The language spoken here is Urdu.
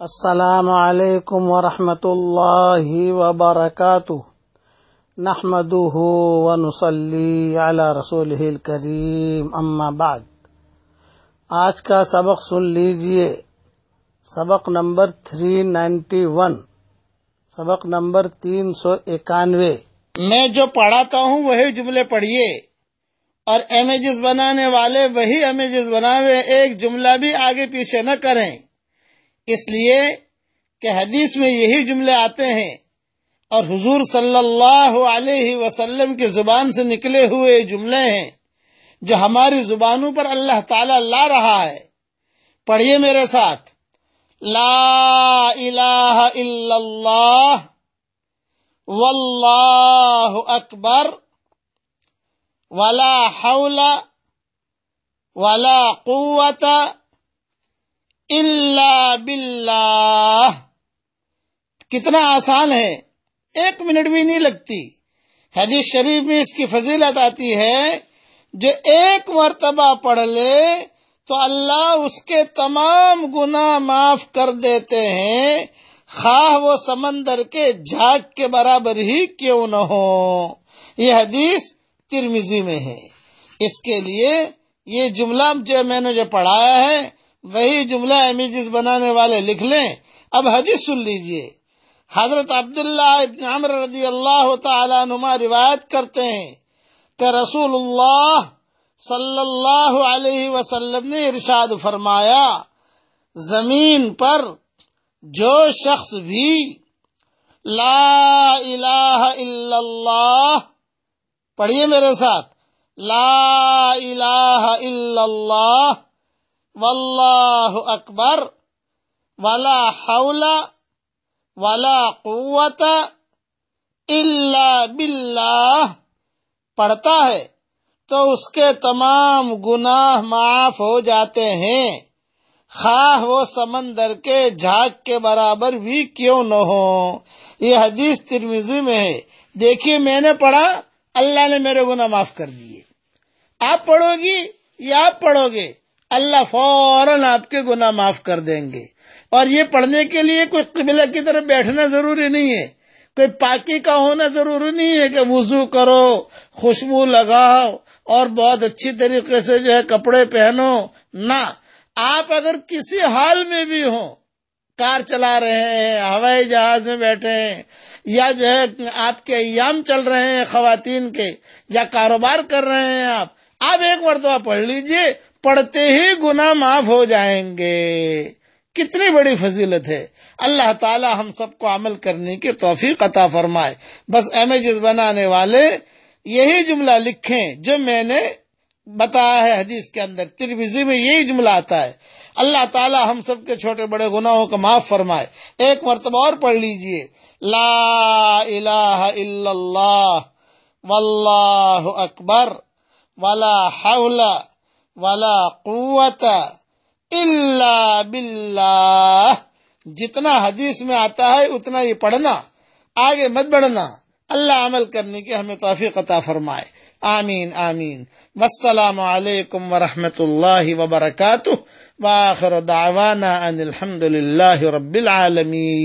السلام علیکم ورحمۃ اللہ وبرکاتہ۔ نحمده ونصلي على رسوله الكريم اما بعد۔ آج کا سبق سن لیجیے۔ سبق نمبر 391 سبق نمبر تین سو اکانوے۔ میں جو پڑھاتا ہوں وہی جملے پڑھیے۔ اور امیجز بنانے والے وہی امیجز بناوے۔ ایک جملہ بھی آگے پیچھے نہ کریں۔ اس لیے کہ حدیث میں یہی جملے آتے ہیں اور حضور صلی اللہ علیہ وسلم کی زبان سے نکلے ہوئے جملے ہیں جو ہماری زبانوں پر اللہ تعالی لا رہا ہے۔ پڑھیے میرے ساتھ۔ لا الہ الا اللہ، واللہ اکبر، ولا حول، ولا قوت اللہ باللہ۔ کتنا آسان ہے۔ ایک منٹ بھی نہیں لگتی۔ حدیث شریف میں اس کی فضیلت آتی ہے، جو ایک مرتبہ پڑھ لے تو اللہ اس کے تمام گناہ معاف کر دیتے ہیں۔ خواہ وہ سمندر کے جھاگ کے برابر ہی کیوں نہ ہو۔ یہ حدیث ترمیزی میں ہے۔ اس کے لیے یہ جملہ جو میں نے جو پڑھایا ہے وہی جملہ امیجز بنانے والے لکھ لیں۔ اب حدیث سن لیجیے۔ حضرت عبداللہ ابن عمر رضی اللہ تعالی نما روایت کرتے ہیں کہ رسول اللہ صلی اللہ علیہ وسلم نے ارشاد فرمایا، زمین پر جو شخص بھی لا الہ الا اللہ، پڑھیے میرے ساتھ، لا الہ الا اللہ واللہ اکبر، ولا حول ولا قوت الا باللہ۔ پڑھتا ہے تو اس کے تمام گناہ معاف ہو جاتے ہیں۔ خواہ وہ سمندر کے جھاگ کے برابر بھی کیوں نہ ہو۔ یہ حدیث ترمیزی میں ہے۔ دیکھیے میں نے پڑھا، اللہ نے میرے گناہ معاف کر دیے۔ آپ پڑھو گی یا آپ پڑھو گے؟ اللہ فوراً آپ کے گناہ معاف کر دیں گے۔ اور یہ پڑھنے کے لیے کوئی قبلہ کی طرف بیٹھنا ضروری نہیں ہے۔ کوئی پاکی کا ہونا ضروری نہیں ہے کہ وضو کرو، خوشبو لگاؤ اور بہت اچھی طریقے سے جو ہے کپڑے پہنو۔ نہ، آپ اگر کسی حال میں بھی ہوں، کار چلا رہے ہیں، ہوائی جہاز میں بیٹھے ہیں، یا جو ہے آپ کے ایام چل رہے ہیں خواتین کے، یا کاروبار کر رہے ہیں آپ آپ ایک مرتبہ پڑھ لیجیے، پڑھتے ہی گناہ معاف ہو جائیں گے۔ کتنی بڑی فضیلت ہے۔ اللہ تعالی ہم سب کو عمل کرنے کی توفیق عطا فرمائے۔ بس امیجز بنانے والے، یہی جملہ لکھیں جو میں نے بتایا ہے حدیث کے اندر۔ تربیزی میں یہی جملہ آتا ہے۔ اللہ تعالی ہم سب کے چھوٹے بڑے گناہوں کو معاف فرمائے۔ ایک مرتبہ اور پڑھ لیجیے۔ لا الہ الا اللہ، واللہ اکبر۔ ولا حول ولا قوت الا باللہ۔ جتنا حدیث میں آتا ہے، اتنا ہی پڑھنا، آگے مت بڑھنا۔ اللہ عمل کرنے کی ہمیں توفیق عطا فرمائے۔ آمین آمین۔ والسلام علیکم ورحمۃ اللہ وبرکاتہ۔ واخر دعوانا ان الحمد للہ رب العالمین۔